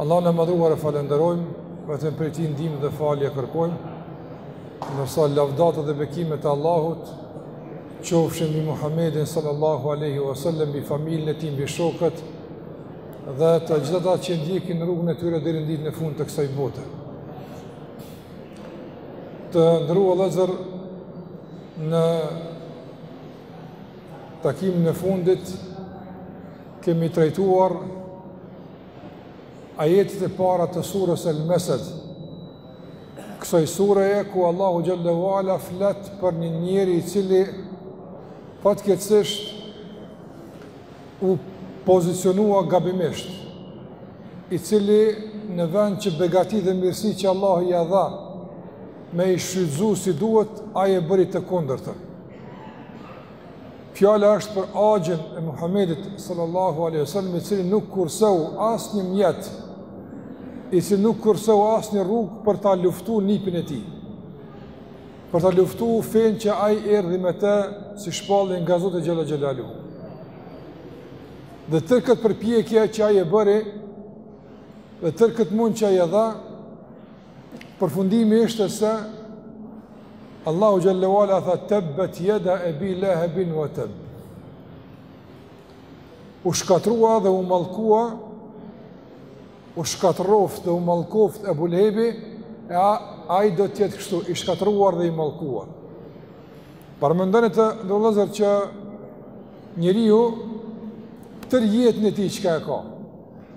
Allahun e madhëruar e falënderojmë, vetëm prej tij ndihmë dhe falje kërkojmë, ndërsa lavdatat dhe bekimet e Allahut, qofshin mbi Muhammedin sallallahu aleyhi wa sallam, mbi familjen e tij, mbi shokët, dhe të gjithë ata që ndjekin rrugën e tyre deri në ditën e fundit të kësaj bote. Të nderuar vëllezër, në takimin e fundit, Kemi trajtuar ajetet e para të sures el-Mesed, kësaj sureje ku Allahu xhelle ve ala flet për një njeri i cili fatkeqësisht u pozicionua gabimisht, i cili në vend që begatitë dhe mirësitë që Allahu ia dha, me i shfrytëzu si duhet, ai e bëri të kundërtën. Fjala është për axhën e Muhammedit sallallahu alaihi wasallam, i cili nuk kurseu asnjë mjet, i cili nuk kurseu asnjë rrugë për ta luftu nipin e tij. Për ta luftu fenë që ai erdhi me të si shpallje nga Zoti xhelle xhelaluhu. Dhe tërë këtë përpjekje që ai e bëri, dhe tërë këtë mund që ai e dha, Përfundimi ishte se Allahu xhelle ve ala tha tabbat yada abi lahabin wa tab. U shkatërrua dhe u mallkua u shkatërroftë dhe u mallkoftë Ebu Lehebi e ai do të jetë kështu i shkatërruar dhe i mallkuar. Paramendoni, të nderuar vëllezër, që njeriu tërë jetën e tij çka e ka.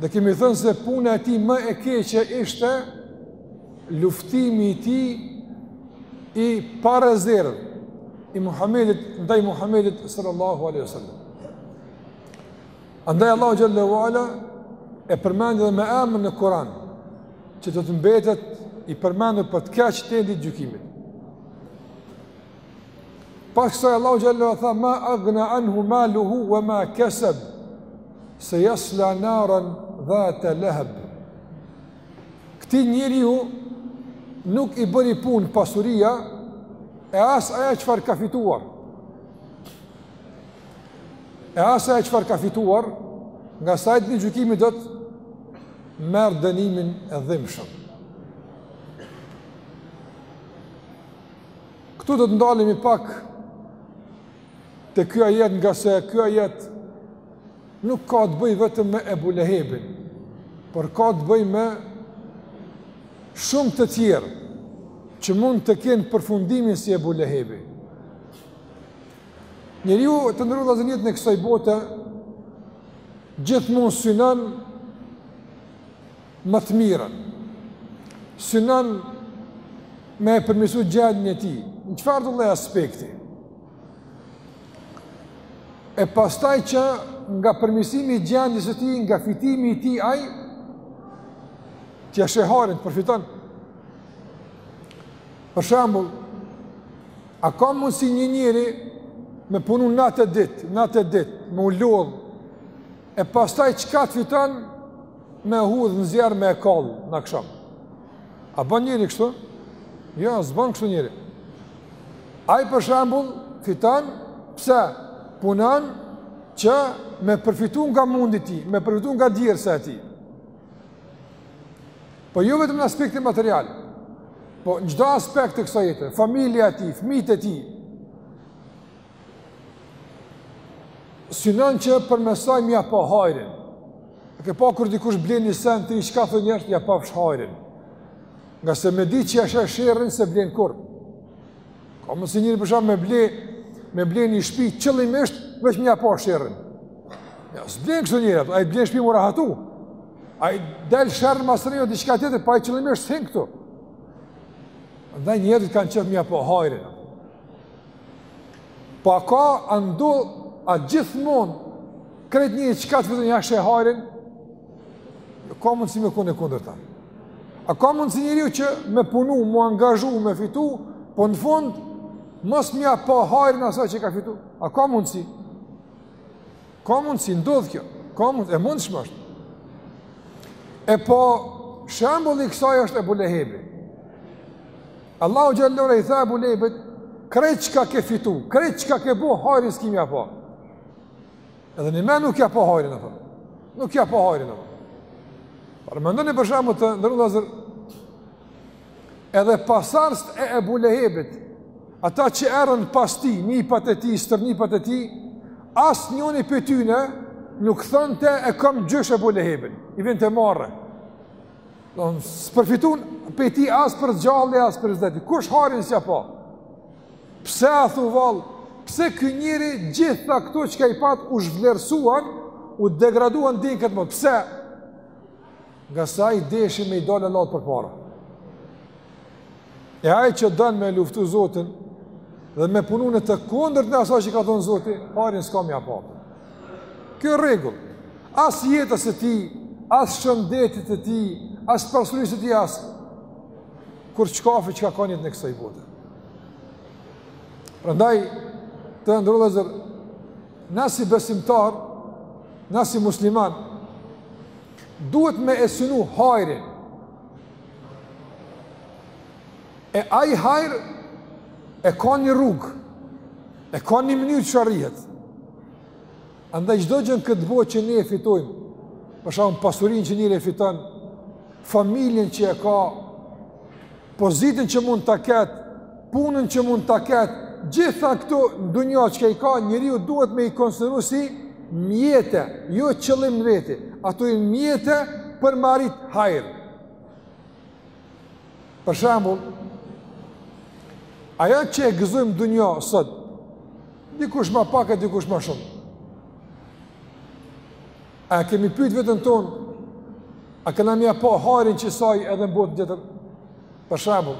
Dhe kemi thënë se puna e tij më e keqe ishte luftimi i tij i parezervë i Muhammedit, ndaj Muhammedit sallallahu alaihi wasallam. Andaj Allahu xhelle ve ala e përmendi edhe me emër në Kur'an, që do të mbetet i përmendur për të keq deri n'ditë t'gjykimit. Pas kësaj Allahu xhelle ve ala tha ma aghna anhu maluhu wa ma kasab. Sayasla naran dhat lahab. Këtij njeriu nuk i bëri punë pasuria e as ajo çfarë ka fituar. E as ajo çfarë ka fituar nga sajt në gjykim do të marrë dënimin e dhimshëm. Këtu do të ndalemi pak te ky ajet ngase ky ajet nuk ka të bëjë vetëm me Ebu Lehebin, por ka të bëjë me shumë të tjerë që mund të kenë përfundimin si Ebu Lehebi. Njeriu, të nderuar vllazën, në jetën e kësaj bote, gjithmonë synon më të mirën, synon me e përmirësu gjendjen e tij, në çfarëdo lloj aspekti. E pastaj që nga përmirësimi i gjendjes së tij, nga fitimi i tij ai t'ia sheh hajrin, t'përfiton. Për shembull, a ka mundësi një njeri me punu natë e ditë, natë e ditë, me u lodh, E pastaj çka të fiton me hudh në zjarr me e kall në aksham? A bën njeri kështu? Jo, s'bën kështu njeri. Ai për shembull fiton pse punon që me përfitu nga mundi i tij, me përfitu nga djersa e tij. Po jo vetëm në aspektin material, po në çdo aspekt të kësaj jete, familja e tij, fmijt e tij, Synon që përmes saj m'ia pa hajrin. E ke pa kur dikush blen një send të ri çka thotë njeri, ja pafsh hajrin. Ngase me dit që ja sheh sherrin s'e blen kurrë. Ka mundësi njeri për shembull me ble, me ble një shpi qëllimisht, veç m'ia pa sherrin. Jo, s'e blen kështu njeri, ai blen shpi me rahatu. A i del sherr masanej, diçka tjetër, po ai qëllimisht s'hin këtu. Dhe njeri kënaqet m'ia pa hajrin. Po a ka, a ndodh, a gjithmonë, krejt njeri çka të fiton ja sheh hajrin, ka mundësi me kon e kundërta. A ka mundësi njeriu që me punu, m'u angazhu, me fitu, po në fund, mos m'ia pa hajrin asaj që ka fitu. A ka mundësi? Ka mundësi, ndodh kjo. Ka mundësi, e mundshme është. E po, shembulli i kësaj është Ebu Lehebi. Allahu Gjallore i tha Ebu Lehebit, krejt çka ke fitu, krejt çka ke bo, hajrin s'ki m'ia pa. Edhe njëmend nuk ja pa hajrin, e nuk ja pa hajrin, e po. Paramendoni për shembull të nderuar vëllezër, edhe pasardhësit e Ebu Lehebit, ata që erdhën pas tij, nipat e tij, stërnipat e tij, asnjoni prej tyne, nuk thonte e kam gjysh Ebu Lehebin, i vinte marre. Don s'përfitun prej tij as për s'gjalli as për s'dekti. Kush hajrin s'ja pa? Pse a thu vallë? Pse ky njeri gjitha këto çka i pat u zhvlerësuan, u degraduan deri në këtë masë? Pse? Ngase ai deshi me i dalë Allahut përpara. E ai që don me luftu Zotin dhe me punu në të kundërt të asaj që ka thënë Zoti, hajrin s'ka me ia pa. Kjo rregull, as jetës së tij, as shëndetit të tij, as pasurisë të tij as kurçkafit që ka njet në kësaj bote. Prandaj të nderuar vllezër na si besimtar, na si musliman duhet me e synu hajrin E ai hajr e ka një rrugë, e ka një mënyrë që arrihet. Andaj çdo gjë në këtë botë që ne e fitojmë, për shembull pasurinë që njeri e fiton, familjen që e ka, pozitën që mund ta ketë, punën që mund ta ketë, gjitha këto në dunja që i ka njeriu duhet me i konsideru si mjete, jo qëllim në veti, ato janë mjete për me arrit hajr. Për shembull, ajo që e gëzojmë në dunja sot, dikush ma pak e dikush ma shumë. A kemi pyet veten tonë, a kena me ia pa hajrin ksaj edhe në botën tjetër? Për shembull,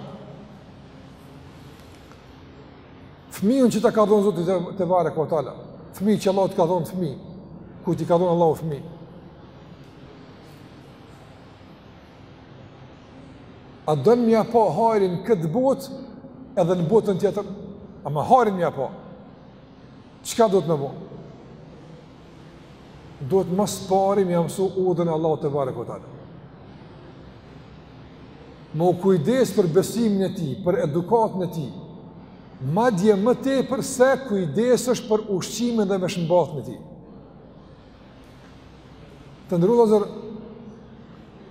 fëmijën që ta ka dhënë Zoti tebareke ue teala, fëmijë që Allahu të ka dhënë fëmijë, kur t'i ka dhënë Allahu fëmijë. A don me ia pa hajrin në këtë botë edhe në botën tjetër? Ama hajrin me ia pa, çka duhet me bo? duhet më së pari me ia mësu udhën e Allahut tebareke ue teala. Me u kujdes për besimin e tij, për edukatën e tij. Madje më tepër se kujdesesh për ushqimin dhe veshmbathën e tij. Të nderuar vllezër,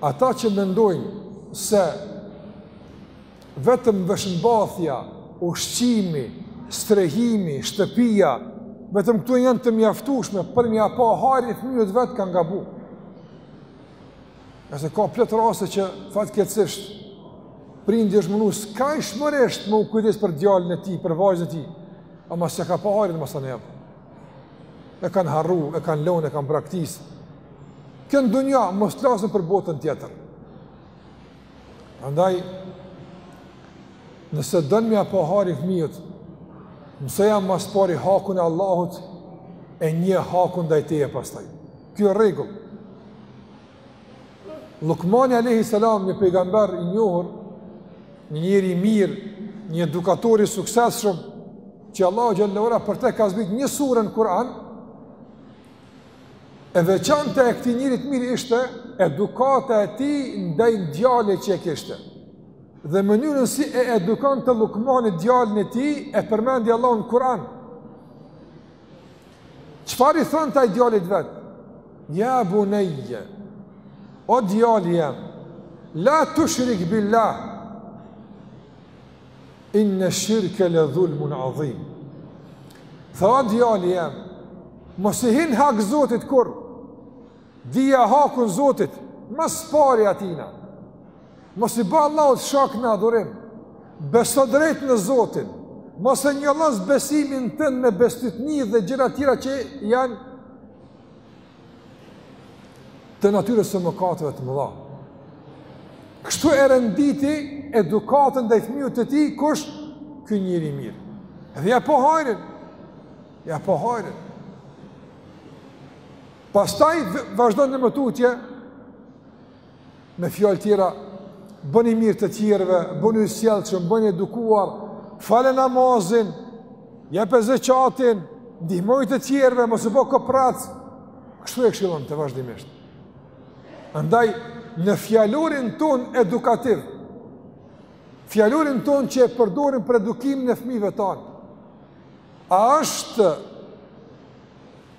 ata që mendojnë se Vetëm veshmbathja, ushqimi, strehimi, shtëpia, vetëm këto janë të mjaftueshme për me ia pa hajrin e fëmijës vet kanë gabu. E se ka plot raste që fatkeqësisht prindi është mundu skajshmërisht me u kujdes për djalin e tij, për vajzën e tij, ama s'ia ka pa hajrin, ma sa ne jepë. E kanë harru, e kanë lonë, e kanë braktisë. Kjo në dunja, mos t'flasim për botën tjetër. Prandaj, nëse don me ia pa hajrin fëmijës, mësoja ma s'pari hakun e Allahut, e njeh hakun ndaj teje pastaj. Kjo rregull. Llukmani alejhi selam, një pejgamber i njohur, një njeri i mirë, një edukator i suksesshëm, që Allahu xhele ue ala për te ka zbrit një sure në Kur'an, E veçantë e këtij njerit të mirë ishte edukata e tij ndaj djalit që e kishte. Dhe mënyrën si e edukonte Llukmani djalin e tij e përmendi Allahu në Kur'an. Çfarë i thonte aj djalit vet? Ja bunejje, o djali jem, la tushrik billah, Inne shirke le dhulmun adhim. Tha o djali jem, mos i hin hak Zotit kurrë, dija hakun Zotit, mas pari atijna. Mos i ba Allahut shok në adhurim, beso drejt në Zotin, mos e njollos besimin tënd me bestytni dhe gjëra tjera që janë të natyrës së mëkateve të mëdha. Kështu e renditi edukatën ndaj fmijut të tij, kush, ky njeri i mirë. Edhe ja pa hajrin, ja pa hajrin. Pastaj vazhdon dhe më tutje, Me fjalë tjera, bëni mirë të tjerëve, bënu i sjellshëm, bënu i edukuar, fale namazin, jepe zeqatin, ndihmoju të tjerëve, mos u bë koprrac. Kështu e këshillonte vazhdimisht. Andaj në fjalorin tonë edukativ, fjalorin tonë që e përdorim për edukimin e fëmijëve tanë. A është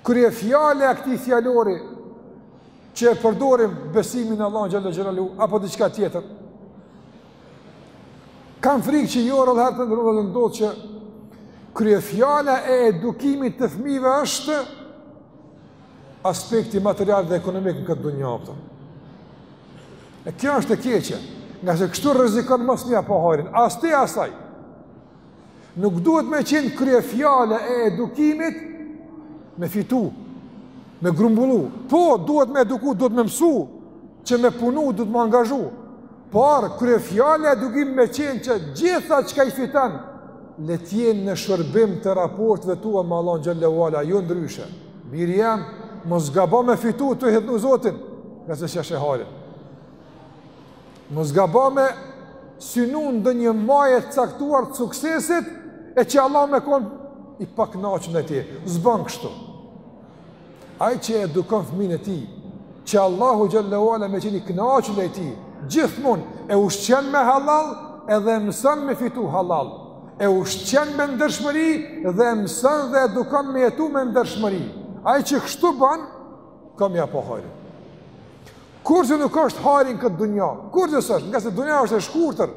kryefjala e këtij fjalori që e përdorim besimi në Allahun xhel-le xhelaluhu apo diçka tjetër. Kam frikë që jo rrallëherë të nderuar vëllezër ndodh që kryefjala e edukimit të fëmijëve është aspekti material dhe ekonomik në këtë dunja apo. E kjo është e keqe, ngase kështu rrezikon mos me ja pa hajrin, as ti as aj. Nuk duhet me qenë kryefjalë e edukimit me fitu, me grumbullu. Po, duhet me eduku, duhet me mësu, që me punu, duhet me angazhu. Por, kryefjalë e edukimit me qenë që gjitha çka i fiton, le t'jenë në shërbim të raporteve tua me Allahun xhel-le ue ala, jo ndryshe. Biri jem, mos gabo me fitu tu e hidhnu Zotin, ngase s'ja sheh hajrin. Mos gabo me synu ndonjë maje të caktuar të suksesit, e që Allahu me kon i paknaqun me ty, s'ban kështu. Aj që e edukon fëmijën e tij, që Allahu xhel-le ue ala me qenë i knaqun me të, gjithmonë e ushqen me hallall edhe e mëson me fitu hallall, e ushqen me ndershmëri dhe e mëson dhe e edukon me jetu me ndershmëri. Aj që kështu ban, ka me ja pa hajrin. Kur s'ja nuk është hajri n'këtë dunja, kur s'është, ngase dunja është e shkurtër,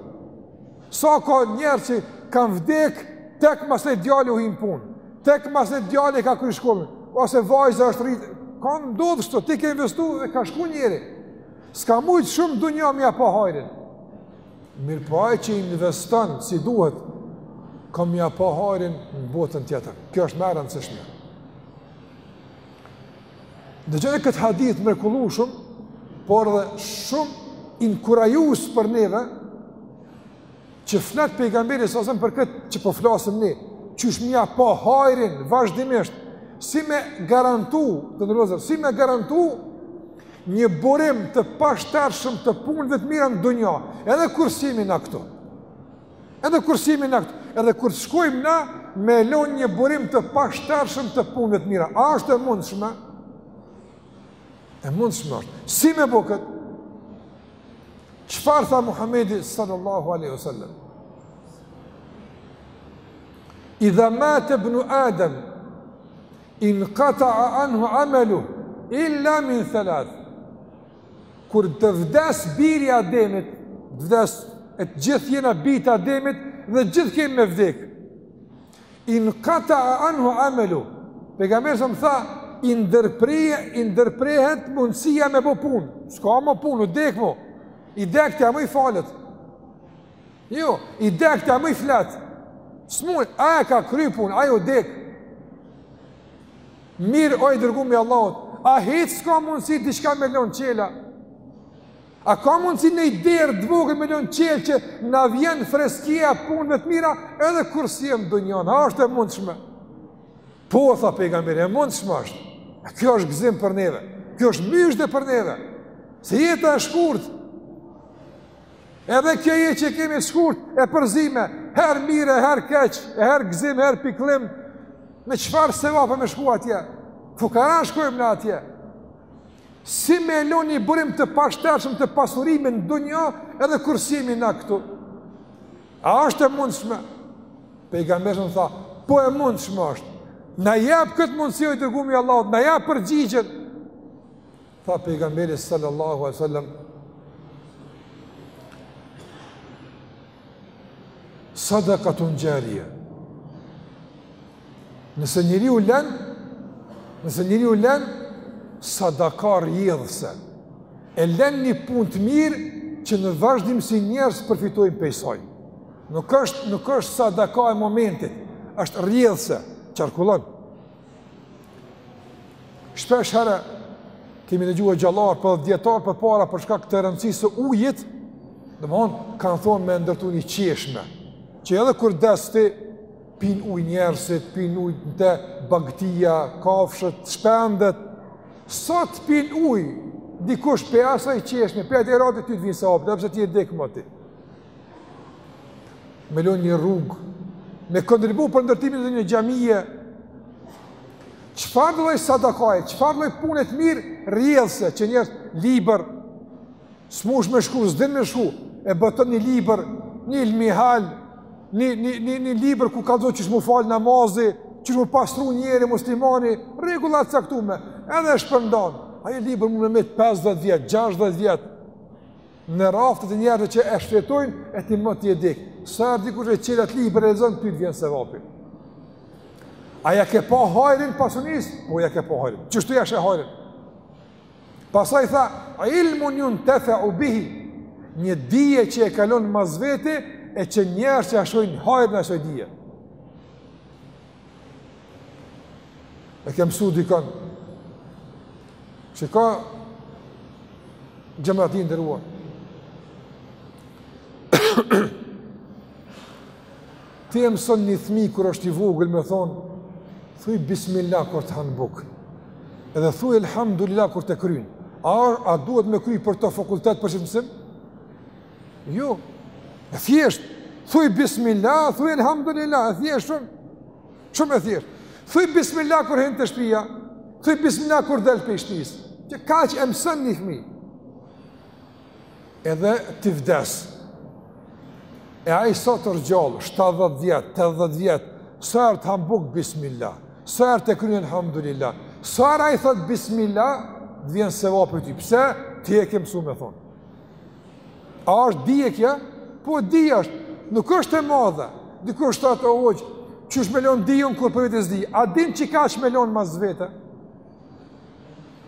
sa ka njerëz që kanë vdek, tek masi djali u hi n'punë, tek masi djali ka kry shkollën, ose vajza është rritë, ka ndodhë kshtu, ti ke investu dhe ka shku njeri, s'ka mujtë shumë n'dunja me ia pa hajrin, mirëpo ai që investon si duhet, ka me ia pa hajrin në botën tjetër, kjo është më e rëndësishme. Dëgjoni këtë hadith të mrekullueshëm, por edhe shumë inkurajues për neve që flet pejgamberi alejhi selam për këtë që po flasim na, qysh me ia pa hajrin vazhdimisht, si me garantu, të nderuar vëllezër, si me garantu një burim të pashtershëm të punëve të mira në dunja, edhe kur s'jemi na këtu. Edhe kur s'jemi na këtu, edhe kur të shkojmë na, me lon një burim të pashtershëm të punëve të mira. A është e mundshme? E mundshme është. Si me bo këtë? Çfarë tha Muhammedi sallallahu aleyhu sallam? Idha mate ibnu Adem, inkataa anhu amelu, illa min thelath. Kur të vdes biri i Ademit, të vdes, e të gjithë jena bijtë e Ademit dhe gjithë kemi me vdek. Inkataa anhu amelu. Pejgamberi alejhi selam tha, i ndërpre, i ndërprehet mundësia me bo punë. S'ka mo punë, u dek mo. I dekti a mo i falet. Jo, i dekti a mo i flet. S'mun, ai e ka kry punën, ai u dek. Mirë o i dërgumi i Allahut, a hiç s'ka mundësi diçka me lonë çelë? A ka mundësi noni derë t'vogël me lonë çelë që na vjen freskia e punëve të mira edhe kur s'jemi n'dunja, a është e mundshme? Po, tha pejgamberi, e mundshme është. A kjo është gëzim për neve, kjo është myzhde për neve, se jeta e shkurt. Edhe kjo jetë që kemi shkurt e përzime, herë mirë, herë keq, herë gzim, herë pikllim, me çfarë sevape me shku atje, fukara shkojmë na atje, si me lo një burim të pashtershëm të pasurimit në dunja edhe kur s'jemi na këtu. A është e mundshme? Pejgamberi tha, po e mundshme është. Na jep këtë mundësi o i dërgumi i Allahut, na jep përgjigjen. Tha pejgamberi sallallahu alaihi wasallam Sadaqatun jariyah. Nëse njeriu lën, nëse njeriu lën sadaka rrjedhëse, e lën një punë të mirë që në vazhdimësi njerëzit përfitojnë prej saj. Nuk është nuk është sadaka e momentit, është rrjedhëse, qarkullon. Shpesh herë kemi dëgju hoxhallarë apo dijetarë përpara për shkak të rëndësisë së ujit, domthon kanë thonë me ndërtu një çeshme, që edhe kur des ti pin ujë njerëzit, pin ujë në te bagëtia, kafshët, shpendet, sa t'pin ujë, dikush prej asaj çeshme, prej atij hajrati ty të vinë sevapet, edhe pse ti je dekë moti. me lon një rrugë, me kontribu për ndërtimin dhe një xhamie, çfarë lloj sadakaje, çfarë lloj pune t'mirë, rrjedhëse qe një libër, s'munesh me shkru, s'din me shkru, e boton një libër, një ilmihal, një, një, një, një libër ku kallzon qysh m'u falë namazi, qysh m'u pastru njeri muslimani, rregulla t'caktume, edhe e shpërndan, ai libër mun me metë 50 vjet, 60 vjet, Në raftet e njerëzve që e shfletojnë, e ti moti je dek. Sa herë dikush e çel at libër e lexon, ty të vjen sevapi. A ja ke pa hajrin pasunisë? Po ja ke pa hajrin. Qështu ja sheh hajrin. Pastaj tha, a ilmun juntefeu bihi, një dije që e ke lon mas vete, e që njerëz që ja shohin hajrin asoj dije. E ke mësu dikën, çka, xhemat i nderuar. Ti e mëson një fmi kur është i vogël me thonë, thuj bismillah kur të han bukë, edhe thuj elhamdulillah kur t'e kryn. A, a duhet me kry për këtë fakultet për qët mësim? Jo, e thjesht, thuj bismillah, thuj elhamdulillah, e thjesht shumë, shumë e thjesht. Thuj bismillah kur hin te shpia, thuj bismillah kur del prej shpisë, qekaq e mëson një fmi, edhe ti vdes. E ai sa të rri gjallë, 70 vjet, 80 vjet, sa herë të han bukë bismillah, sa herë t'e kryn elhamdulillah, sa herë ai thot bismillah, t'vjen sevap ty, pse, ti e ke mësu me thonë. A është dije kjo? Po dije është, nuk është e madhe. Dikush thotë o hoxhë, qysh me lon dije un kur për vete s'di. A din çka është me lon mas vete?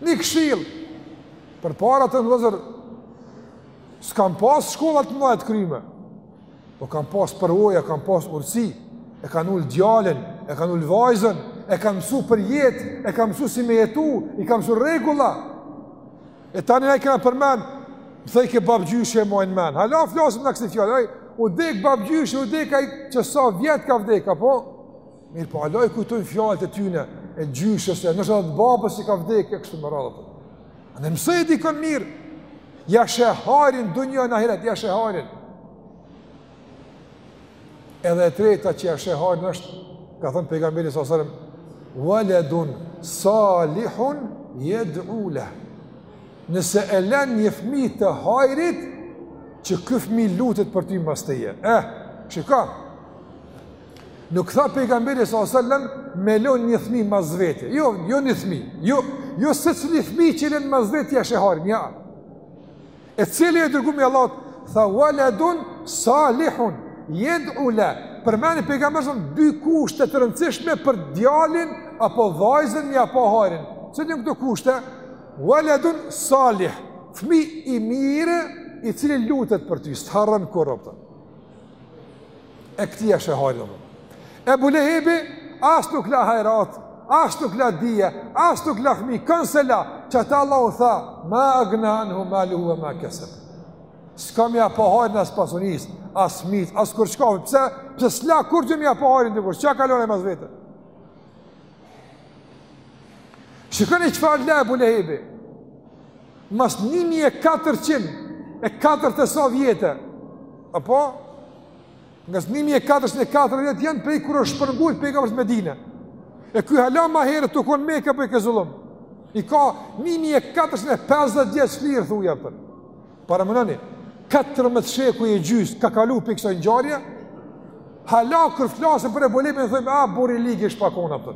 Një këshillë. Përpara njerëzit s'kanë pas shkolla të mëdha të kryme. Po kanë pas përvoja, kanë pas urtësi, e kanë ul djalin, e kanë ul vajzën, e kanë mësu për jetë, e kanë mësu si me jetu, i kanë mësu rregulla. E tani na i kena përmend, më thojke babëgjyshi e maj n'men. Hala flasim me kësi fjalë, aj, u dekë babëgjyshi, u dekë ai që sa vjet ka vdekë, po? Mirë, po hala i kujtojmë fjalët e tyne, e gjyshes, e ndoshta edhe të babës i ka vdekë, e kështu me radhë. Ani mësoje dikën mirë, ja sheh hajrin, dunja n'ahiret, ja sheh hajrin. Edhe e treta që ja sheh hajrin është, ka thënë pejgamberi alejhi selam, "Waladun salihun yad'u lah." Nëse e lën një fëmijë të hajrit, që ky fëmijë lutet për ty mbas teje. Eh, shiko. Nuk tha pejgamberi alejhi selam me lën një fëmijë mbas vete. Jo, jo një fëmijë. Jo, jo secili fëmijë që lën mbas vete ja sheh hajrin, jo. E cili, i dërgumi i Allahut, tha waledun salihun, jed'u leh, përmendi pejgamberi jonë dy kushte të rëndësishme për djalin apo vajzën me ja pa hajrin. Cilat janë këto kushte? Waledun salih, fmi i mirë i cili lutet për ty, s'të harron kurrë, e këtij ja sheh hajrin domun. Ebu Lehebi as nuk la hajrat, as nuk la dije, as nuk la fëmijë, kan s'e la, qata Allah u tha, ma agna anhu maluhu ve ma keseb. S'ka me ja pa hajrin as pasunisë, as fmive, as kurrçkafi, pse, pse s'la kurrgjë me ja pa hajrin, e kur, çka ka lanë mas vete? Shikoni çfarë la Ebu Lehebi, Mas një mijë e katërqind e katërdhetë e sa vjetëve, apo, nga një mijë e katërqind e katërdhetë vjet, janë prej kur është shpërngul pejgamberi në Medine. E ky hala ma herët u konë në Mekë, po i ke zullum. I ka një mijë e katërqind e pesëdhetë vjet lirë, thuja pra. Paramendoni, katërmdhetë shekuj e gjysë ka kalu prej kësaj ngjarje, hala kur flasim për Ebu Lehebin, thojmë, a, burrë i ligë ish pas konë pra.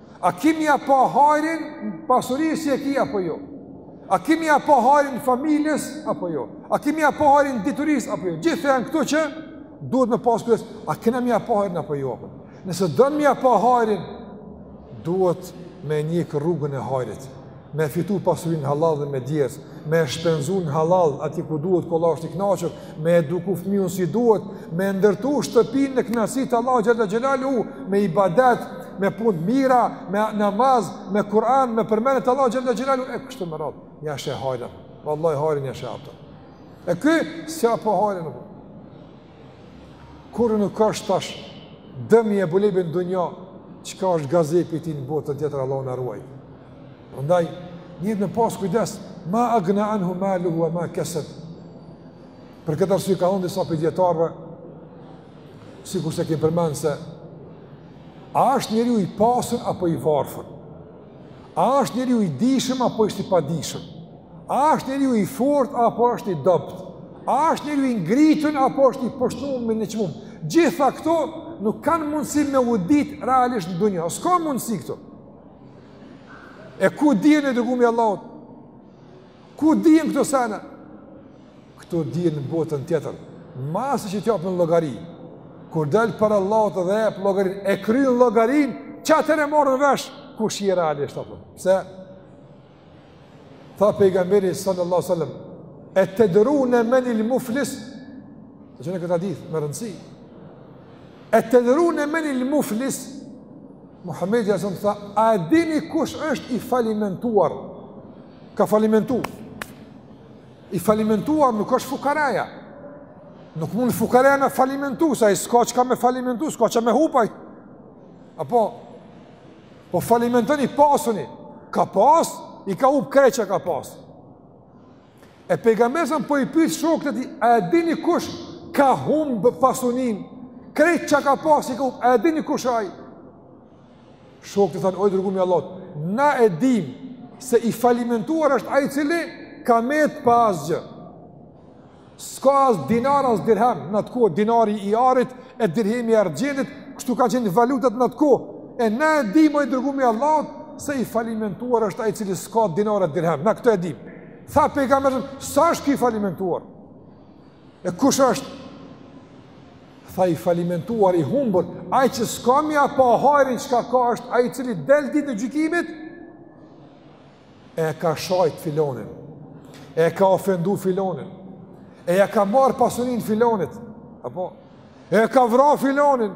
A ki me ja pa hajrin pasurisë çi e ki apo jo? A ki me ja pa hajrin familjes apo jo? A ki me ja pa hajrin diturisë apo jo? Gjithë janë këto që duhet me pas kujdes. A kemi me ja pa hajrin apo jo? Nëse don me ja pa hajrin, duhet me njek rrugën e hajrit. me fitu pasurinë hallall dhe me djersë, me e shpenzu në hallall aty ku duhet, ku Allahu është i knaqur, me eduku fëmijën si duhet, me ndërtu shtëpinë në knaqsi t'Allahut xhel-le xhelaluhu, me ibadet, me punë t'mira, me namaz, me Kur'an, me përmendje t'Allahut xhel-le xhelaluhu, e kështu me radhë, ja sheh hajrin, vallahi hajrin ja sheh, e ky s'ja pa hajrin në punë. Kurrgjë nuk është tash dëmi i Ebu Lehebit në dunja, çka është gazepi i tij në botën tjetër, Allahu na ruajt. Prandaj, duhet me pasë kujdes, ma agna anhu maluhu ve ma keseb. Për këtë arsye ka thonë disa prej dijetarëve, sikurse kemi përmend se, a është njeriu i pasun apo i varfun? A është njeriu i dijshëm apo është i padijshëm? A është njeriu i fortë apo është i dobët? A është njeriu i ngritën apo është i poshtërum, i nënçmum? Gjitha këto nuk kanë mundësi me u dit realisht në dunja. S'ka mundësi këto. E ku dihen i dërgumi i Allahut? Ku dihen këto sene? Këto dihen në botën tjetër. Masi që t'japin llogari. Kur del para Allahut dhe e jep llogarinë, e kryen llogarinë, qatëherë e marrin vesh, kush je realisht. Pse, tha pejgamberi sallallahu sallam, etedrune menil muflis, dëgjoni këtë hadith, me rëndësi, etedrune menil muflis, Muhammedi alejhi selam tha, a dini kush është i falimentuar, Ka falimentu. I falimentuar nuk është fukaraja. Nuk mund fukaraja me falimentu, se ai s'ka çka me falimentu, s'ka çka me hup ai. Apo, po falimenton i pasuni. Ka pas, i ka hup krejt çka ka pas. E pejgamberi alejhi selam po i pyt shokët e tij, a e dini kush ka humbë pasunin? Krejt çka ka pas, i ka hup, a e dini kush ai? Shokët i thanë, o i dërgumi i Allahut, na e dim se i falimentuar është ai i cili ka met pa asgjë. S'ka as dinar, as dirhem, në atë kohë dinari i arit e dirhemi i argjendit, kështu kanë qenë valutat në atë kohë. E na e dim, o i dërgumi i Allahut, se i falimentuar është ai i cili s'ka dinar e dirhem, na këtë e dim. Tha pejgamberi alejhi selam, s'është ky i falimentuar. E kush është? Tha i falimentuar, i humbur, ai që s'ka m'ja pa hajrin çka ka, është ai i cili del ditën e gjykimit, e ka shajt filonin, e ka ofendu filonin, e ja ka marrë pasunin filonit, apo, e ka vra filonin,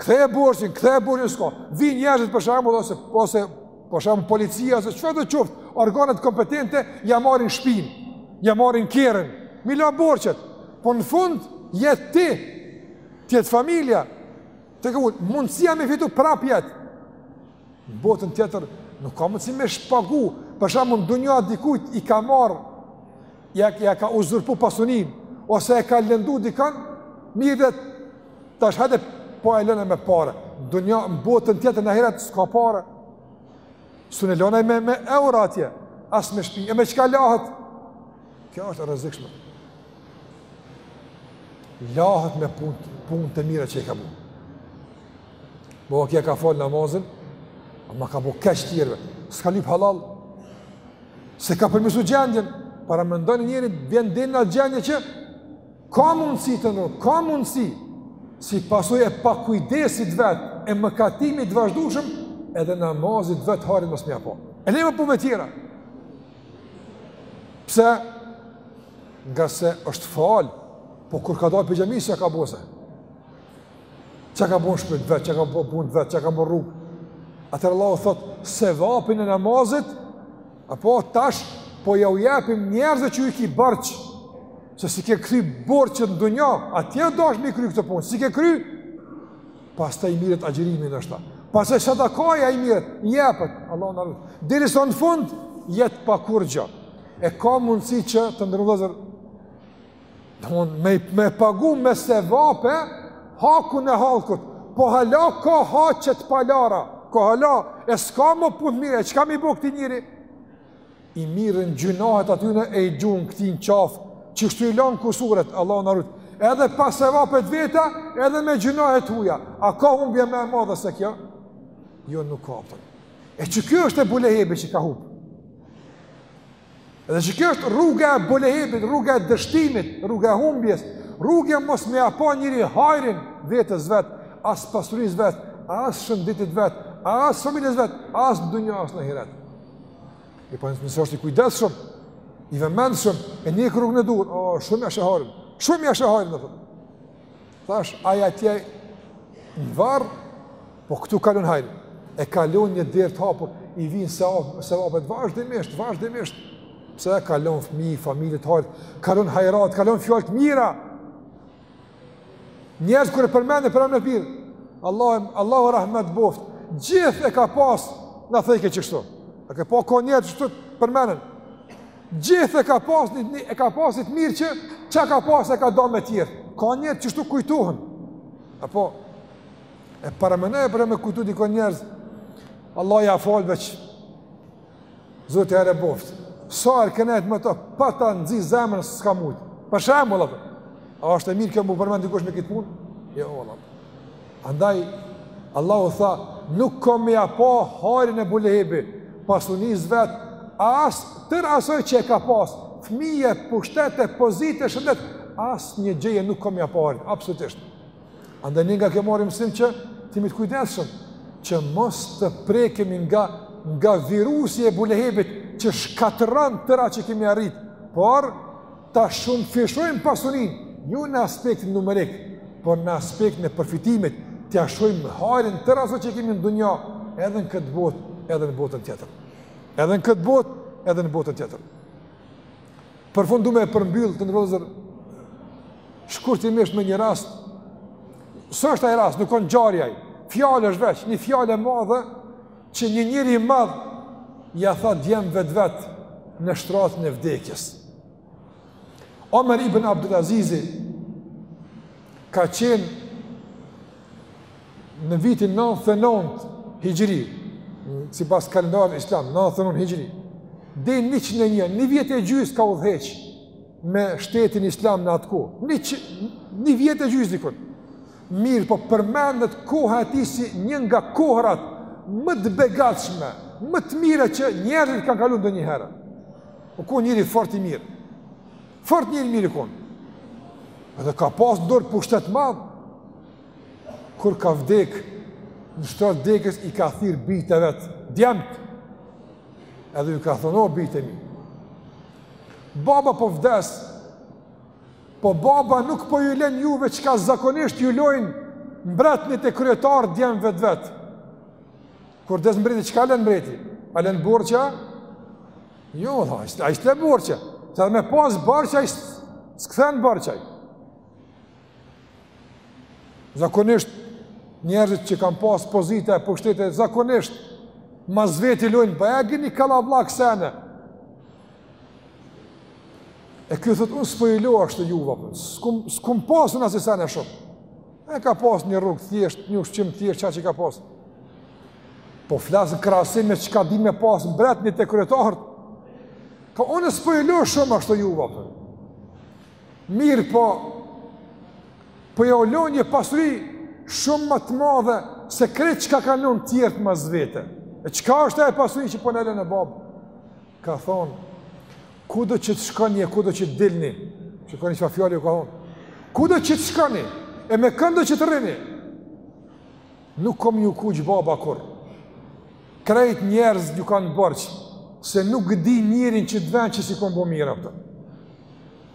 Ktheje borxhin, ktheje borxhin, s'ka. Vijnë njerëzit për shembull ose ose për shembull policia ose çfarëdo të qoftë, organet kompetente ja marrin shpinë, ja marrin kerrin, m'i la borxhet. Po në fund jet ti, t'jet familja. Të ku mundësia me fitu prapjet. Në botën tjetër nuk ka mundësi me shpagu. Për shembull n'dunja dikujt i ka marr ja ja ka uzurpu pasunin ose e ka lëndu dikon, mirë Tash hajde po e lajna me pare. Dunja në botën tjetër në ahiret s'ka pare. S'un e lajna me, me euro atje, as me shpi, e me çka lahet? Kjo është e rrezikshme. Lahet me punë, punët e mira që i ka bo. Po, ky ka falë namazin, ama ka bo keq tjerëve. S'ka lypë hallall, s'e ka përmisu gjendjen, paramendoni njeri, vjen deri në gjendje që Ka mundësi të nuk, ka mundësi, si pasojë e pakujdesisë vet, e mëkatimit të vazhdushëm, edhe namazit vet hajrin mos me ja pa. E le ma punë tjera. Pse? Ngase është falë, po kur ka dalë prej xhamisë ka bo se. Çka ka bo n'shpi t'vet, çka ka bo n'punë t'vet, çka ka bo n'rrugë. Atëherë Allahu thotë, sevapin e namazit, apo tash, po jau jepim njerëzve që u ki borxh, Se s'i ke kry borxhe në dunja, atje duhesh m'i kry këto punë, s'i ke kry, pastaj i merret agjërimi ndoshta. Pastaj sadakaja i merret, jepet, Allahu na ruajtë. Derisa në fund, jet pa kurgjë. E ka mundësi që të ndodhë, azër, me, me pagu me sevape, hakun e hallkut, po hala ka haqe t'palara, ka hala, e s'ka më punë t'mira, e çka me i bo këtij njeri? i merren gjynahet atyne e i gjuhen këtij në qafë, qështu lahen kusuret, Allahu na ruajt, edhe pa sevape t'veta, edhe me gjynahe t'huja, a ka humbje më e madhe se kjo? Jo, nuk ka pra. E qe kjo është Ebu Lehebi që ka hup? Edhe qe kjo është rruga e Ebu Lehebit, rruga e dështimit, rruga e humbjes, rruga e mos me ja pa njeri hajrin vetes vet, as pasurisë vet, as shëndetit vet, as familjes vet, as në dunja, as në ahiret. E po nëse është i kujdesshëm, i vëmendshëm, e në rrugën e duhur, o, shumë ja sheh hajrin, shumë ja sheh hajrin, do të thotë. Tash, ai tje në varr, po këtu ka lanë hajr, e ka lanë një derë të hapur, i vijnë se, sevapet vazhdimisht, vazhdimisht, pse ka lanë fëmijë, familje t'hajrit, ka lanë hajrat, ka lanë fjalë t'mira, Njerëz kur e përmendin për emrin e tij, Allahu Allahu rahmet i boftë. Gjithë e ka pas na theke qështu. A ke pa ka njerëz qështu përmenden. Gjithë e ka pas një e ka pas një të mirë që çka ka pas e ka da me tjerë. Ka njerëz qështu kujtohen. Apo e paramendo për me kujtu dikënd njerëz. Allahu ja faltë veç. Zoti ja reboft. Sa herë ke ndejt me të, pa ta nxi zemrën s'ka mujt. Për shembull atë. A është e mirë kjo m'u përmend dikush me këtë punë? Jo, valla. Andaj Allahu tha, nuk ka me ja pa hajrin Ebu Lehebi, pasunisë vet, as tërë asaj që e ka pas, fëmijë, pushtete, pozitë, shëndet, asnjë gjëje nuk ka me ja pa hajrin, absolutisht. Andaj ne nga kjo marrim mësim që të jemi të kujdesshëm, që mos të prekemi nga, nga virusi i Ebu Lehebit që shkatërron tëra që kemi arrit, por ta shumëfishojmë pasuninë, jo në aspektin numerik, por në aspektin e përfitimit, t'ia shohim hajrin tërë asaj që kemi në dunja, edhe në këtë botë, edhe në botën tjetër. Edhe në këtë botë, edhe në botën tjetër. Për fund, du me e përmbyll, të nderuar vëllezër, shkurtimisht me një rast, s'është ai rast, nuk o ngjarje, fjalë është veç, një fjalë e madhe, që një njëri i madh ia tha djemve t'vet, në shtratin e vdekjes. Omer ibn Abdulazizi, ka qenë, në vitin 99 Hixhri, sipas kalendarit islam, 99 Hixhri, deri 101, një vjet e gjysë ka udhëheq me shtetin islam në atë kohë, një, që, një vjet e gjysë dikun, mirëpo përmendet koha e tij si një nga kohërat më të begatshme, më të mira që njerëzit kanë kalu ndonjëherë. U kon njeri fort i mirë, fort njeri i mirë u kon, edhe ka pas n'dorë pushtet t'madh, Kur ka vdek, në shtrat t'vdekjes i ka thirë bijtë e vet, djemtë, edhe ju ka thonë, o bijtë e mi, baba po vdes, po baba nuk po ju len juve çka zakonisht ju lojnë mbretnit e kryetarët djemve t'vet. Kur vdes mbreti, çka len mbreti? A len borxhe? Jo, ça i shti borxhe. Se edhe me pas borxh ai, s'e kthen borxhin ai. Zakonisht, njerëzit që kanë pas pozita e pushtete, zakonisht, mas veti lojnë bajagi ni kallabllak sene. E ky thotë, unë s'po ju lo ashtu juve, po, s'kom, s'kom pasun asi sene shumë. E ka pas një rrogë t'thjeshtë, një ushqim t'thjeshtë, qaq ka pas. Po flas n'krahasim me çka din me pas mbretnit e kryetarët. Ka po, unë s'po ju lo shumë ashtu juve, për. Po. Mirëpo, po jau lo një pasuri shumë më të madhe se krejt çka kanë lon tjerët mas vete. E çka është ajo pasuri që po na len, o babë? Ka thonë, kudo që të shkoni e kudo që të dilni, shikoni çfarë fjale ju ka thonë. Kudo që të shkoni e me këndo që të rrini, nuk ka me ju kuq baba kurrë. Krejt njerëzit ju kanë borxh se nuk e di njerin që të vend që si kon bo mirë apëta.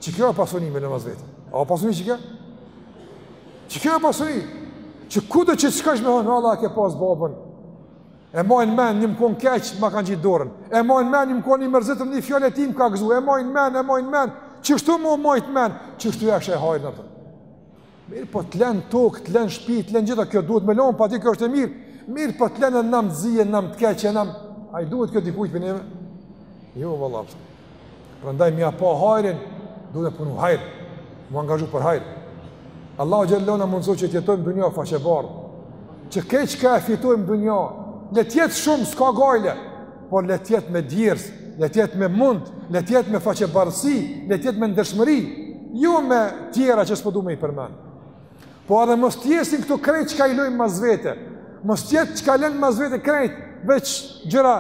Qikjo o pasuni me lon mas veti. A o pasuni qikjo? Qikjo o pasuni. Që kudo që të shkash me thënë Allahile e ke pas babën? E maj n'men, jom kon keq, ma ka ngjit dorën. E maj n'men, jom kon i mërzitëm, një fjalë e tij m'ka gëzu. E maj n'men, e maj n'men. Qështu m'u majt n'men. Qështu ia sheh hajrin, a po? Mirëpo të len tokë, të len shpi, të len t'gjitha, kjo duhet me lonë, po de kjo është e mirë. Mirëpo të len nam të zi e nam të keq e nam... A i duhet kjo dikujtë për neve? Jo vallahi. Prandaj me ia pa hajrin, duhet me punu hajr, m'u angazhu për hajr. Allahu xhel-le na mundëso që t'jetojmë n'dunja faqebardhë, që krejt çka e fitojmë n'dunja, le t'jetë shumë, s'ka gajle, por le të jetë me djersë, le të jetë me mund, le të jetë me faqebardhësi, le të jetë me ndershmëri, jo me tjera që s'po du me i përmend. Po edhe mos të jesin këto krejt çka i lëmë mas vete. Mos të jetë çka lëmë mas vete krejt, veç gjëra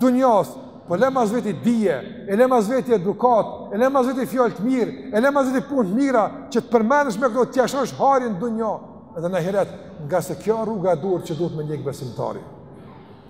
dunjas, po lëmë mas vete dije, e lëmë mas vete edukat, e lëmë mas vete fjalë të mirë, e lëmë mas vete punë të mira që të përmendësh me këto t'ia shohsh hairin në dunja edhe në ahiret, ngase kjo rruga e duhur që duhet me njek besimtari.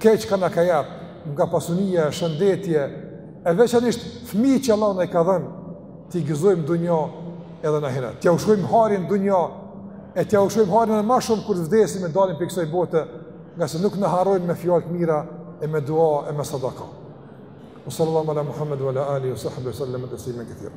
krejt çka na ka jap nga pasunia, shëndeti, e veçanisht fëmijë që Allahu na i ka dhënë, t'i gëzojmë dunja edhe në ahiret. T'jau shohim hairin dunja, e t'jau shohim hairin edhe ma shumë kur të vdesim e dalim prej kësaj bote, ngase nuk na harrojnë me fjalë t'mira, e me dua, e me sadaka. U sallallahu ala Muhammed, u ala alihi u sahbihi u sallam taslima kethira.